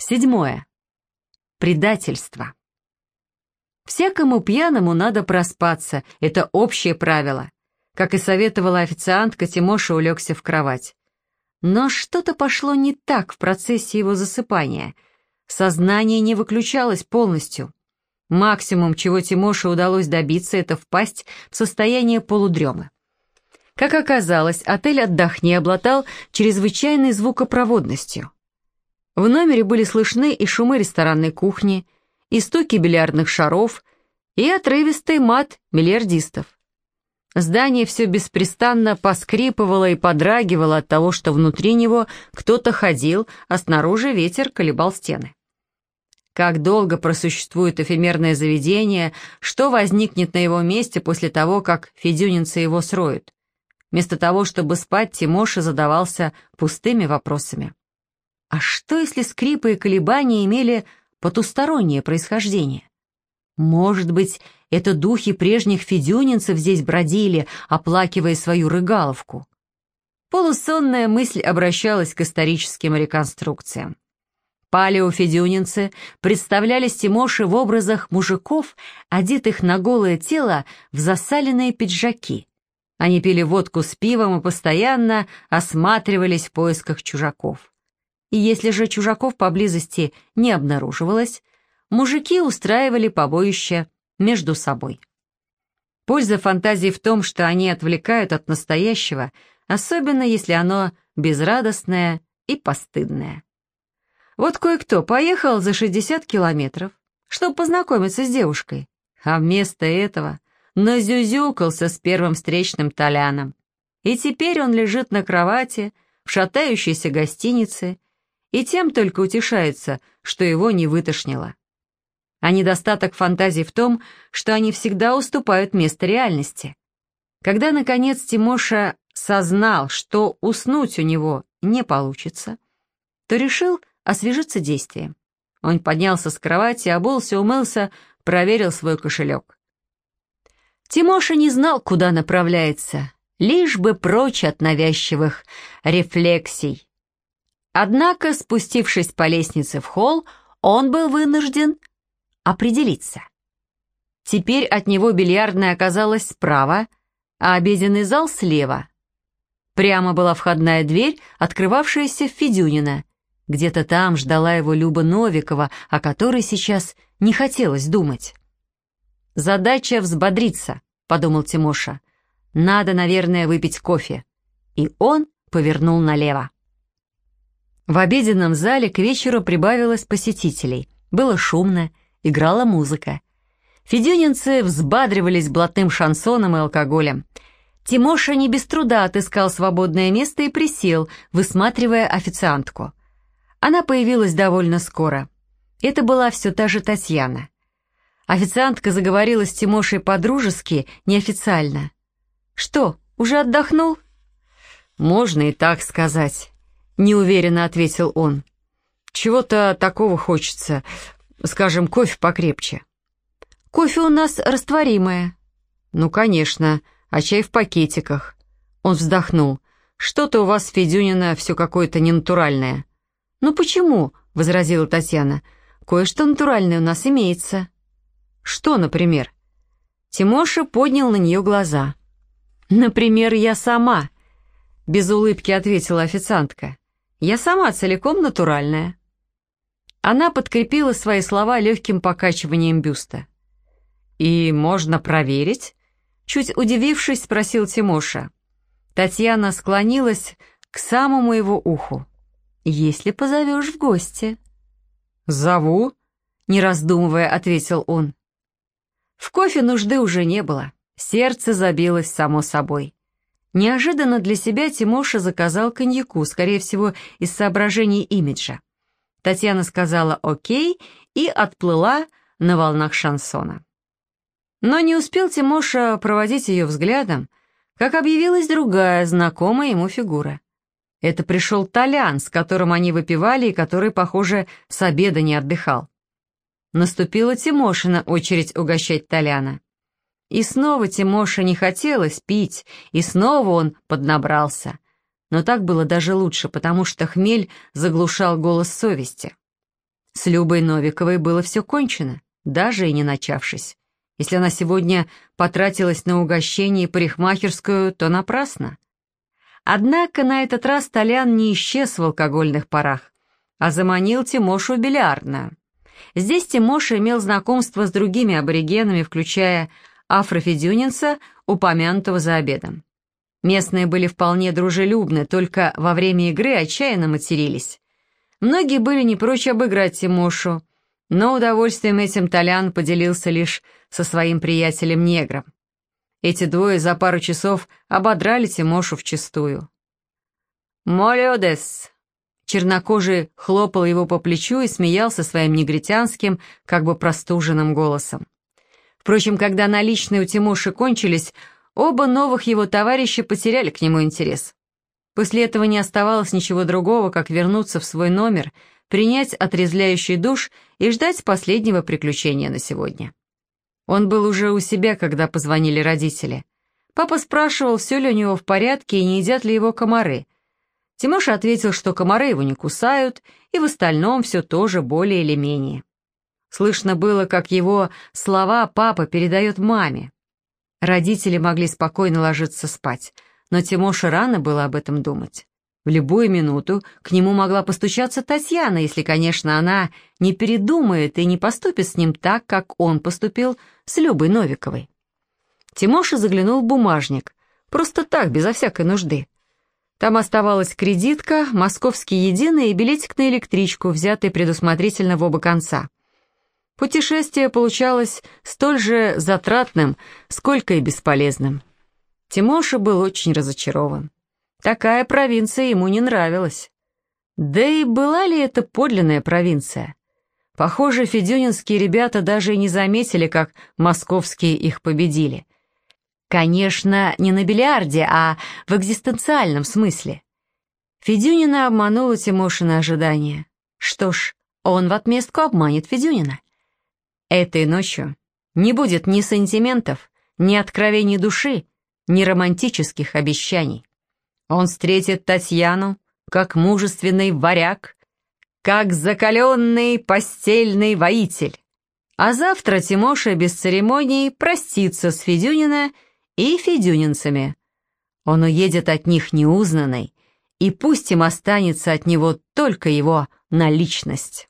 Седьмое. Предательство. Всякому пьяному надо проспаться, это общее правило. Как и советовала официантка, Тимоша улегся в кровать. Но что-то пошло не так в процессе его засыпания. Сознание не выключалось полностью. Максимум, чего Тимоше удалось добиться, это впасть в состояние полудремы. Как оказалось, отель «Отдохни» обладал чрезвычайной звукопроводностью. В номере были слышны и шумы ресторанной кухни, и стуки бильярдных шаров, и отрывистый мат миллиардистов. Здание все беспрестанно поскрипывало и подрагивало от того, что внутри него кто-то ходил, а снаружи ветер колебал стены. Как долго просуществует эфемерное заведение, что возникнет на его месте после того, как федюнинцы его сроют? Вместо того, чтобы спать, Тимоша задавался пустыми вопросами. А что, если скрипы и колебания имели потустороннее происхождение? Может быть, это духи прежних федюнинцев здесь бродили, оплакивая свою рыгаловку? Полусонная мысль обращалась к историческим реконструкциям. Палеофедюнинцы представлялись Тимоши в образах мужиков, одетых на голое тело в засаленные пиджаки. Они пили водку с пивом и постоянно осматривались в поисках чужаков. И если же чужаков поблизости не обнаруживалось, мужики устраивали побоище между собой. Польза фантазии в том, что они отвлекают от настоящего, особенно если оно безрадостное и постыдное. Вот кое-кто поехал за 60 километров, чтобы познакомиться с девушкой, а вместо этого назюзюкался с первым встречным Толяном. И теперь он лежит на кровати в шатающейся гостинице и тем только утешается, что его не вытошнило. А недостаток фантазии в том, что они всегда уступают место реальности. Когда, наконец, Тимоша сознал, что уснуть у него не получится, то решил освежиться действием. Он поднялся с кровати, обулся, умылся, проверил свой кошелек. Тимоша не знал, куда направляется, лишь бы прочь от навязчивых рефлексий. Однако, спустившись по лестнице в холл, он был вынужден определиться. Теперь от него бильярдная оказалась справа, а обеденный зал слева. Прямо была входная дверь, открывавшаяся в Федюнина. Где-то там ждала его Люба Новикова, о которой сейчас не хотелось думать. «Задача взбодриться», — подумал Тимоша. «Надо, наверное, выпить кофе». И он повернул налево. В обеденном зале к вечеру прибавилось посетителей. Было шумно, играла музыка. Федюнинцы взбадривались блатным шансоном и алкоголем. Тимоша не без труда отыскал свободное место и присел, высматривая официантку. Она появилась довольно скоро. Это была все та же Татьяна. Официантка заговорила с Тимошей по-дружески, неофициально. «Что, уже отдохнул?» «Можно и так сказать», неуверенно ответил он. Чего-то такого хочется, скажем, кофе покрепче. Кофе у нас растворимое. Ну, конечно, а чай в пакетиках. Он вздохнул. Что-то у вас, Федюнина, все какое-то ненатуральное. Ну почему? возразила Татьяна. Кое-что натуральное у нас имеется. Что, например? Тимоша поднял на нее глаза. «Например, я сама», — без улыбки ответила официантка. Я сама целиком натуральная». Она подкрепила свои слова легким покачиванием бюста. «И можно проверить?» Чуть удивившись, спросил Тимоша. Татьяна склонилась к самому его уху. «Если позовешь в гости». «Зову», — не раздумывая, ответил он. В кофе нужды уже не было. Сердце забилось само собой. Неожиданно для себя Тимоша заказал коньяку, скорее всего, из соображений имиджа. Татьяна сказала «Окей» и отплыла на волнах шансона. Но не успел Тимоша проводить ее взглядом, как объявилась другая, знакомая ему фигура. Это пришел Толян, с которым они выпивали и который, похоже, с обеда не отдыхал. Наступила Тимошина очередь угощать Толяна. И снова Тимоша не хотелось пить, и снова он поднабрался. Но так было даже лучше, потому что хмель заглушал голос совести. С Любой Новиковой было все кончено, даже и не начавшись. Если она сегодня потратилась на угощение парикмахерскую, то напрасно. Однако на этот раз Толян не исчез в алкогольных парах, а заманил Тимошу в бильярдную. Здесь Тимоша имел знакомство с другими аборигенами, включая афрофедюнинца, упомянутого за обедом. Местные были вполне дружелюбны, только во время игры отчаянно матерились. Многие были не прочь обыграть Тимошу, но удовольствием этим Толян поделился лишь со своим приятелем-негром. Эти двое за пару часов ободрали Тимошу вчистую. «Молодес!» Чернокожий хлопал его по плечу и смеялся своим негритянским, как бы простуженным голосом. Впрочем, когда наличные у Тимоши кончились, оба новых его товарища потеряли к нему интерес. После этого не оставалось ничего другого, как вернуться в свой номер, принять отрезвляющий душ и ждать последнего приключения на сегодня. Он был уже у себя, когда позвонили родители. Папа спрашивал, все ли у него в порядке и не едят ли его комары – Тимоша ответил, что комары его не кусают, и в остальном все тоже более или менее. Слышно было, как его слова папа передает маме. Родители могли спокойно ложиться спать, но Тимоше рано было об этом думать. В любую минуту к нему могла постучаться Татьяна, если, конечно, она не передумает и не поступит с ним так, как он поступил с Любой Новиковой. Тимоша заглянул в бумажник, просто так, безо всякой нужды. Там оставалась кредитка, московский единый и билетик на электричку, взятый предусмотрительно в оба конца. Путешествие получалось столь же затратным, сколько и бесполезным. Тимоша был очень разочарован. Такая провинция ему не нравилась. Да и была ли это подлинная провинция? Похоже, федюнинские ребята даже и не заметили, как московские их победили. Конечно, не на бильярде, а в экзистенциальном смысле. Федюнина обманула Тимошина ожидания. Что ж, он в отместку обманет Федюнина. Этой ночью не будет ни сантиментов, ни откровений души, ни романтических обещаний. Он встретит Татьяну как мужественный варяг, как закаленный постельный воитель. А завтра Тимоша без церемоний простится с Федюнина и федюнинцами. Он уедет от них неузнанный, и пусть им останется от него только его наличность.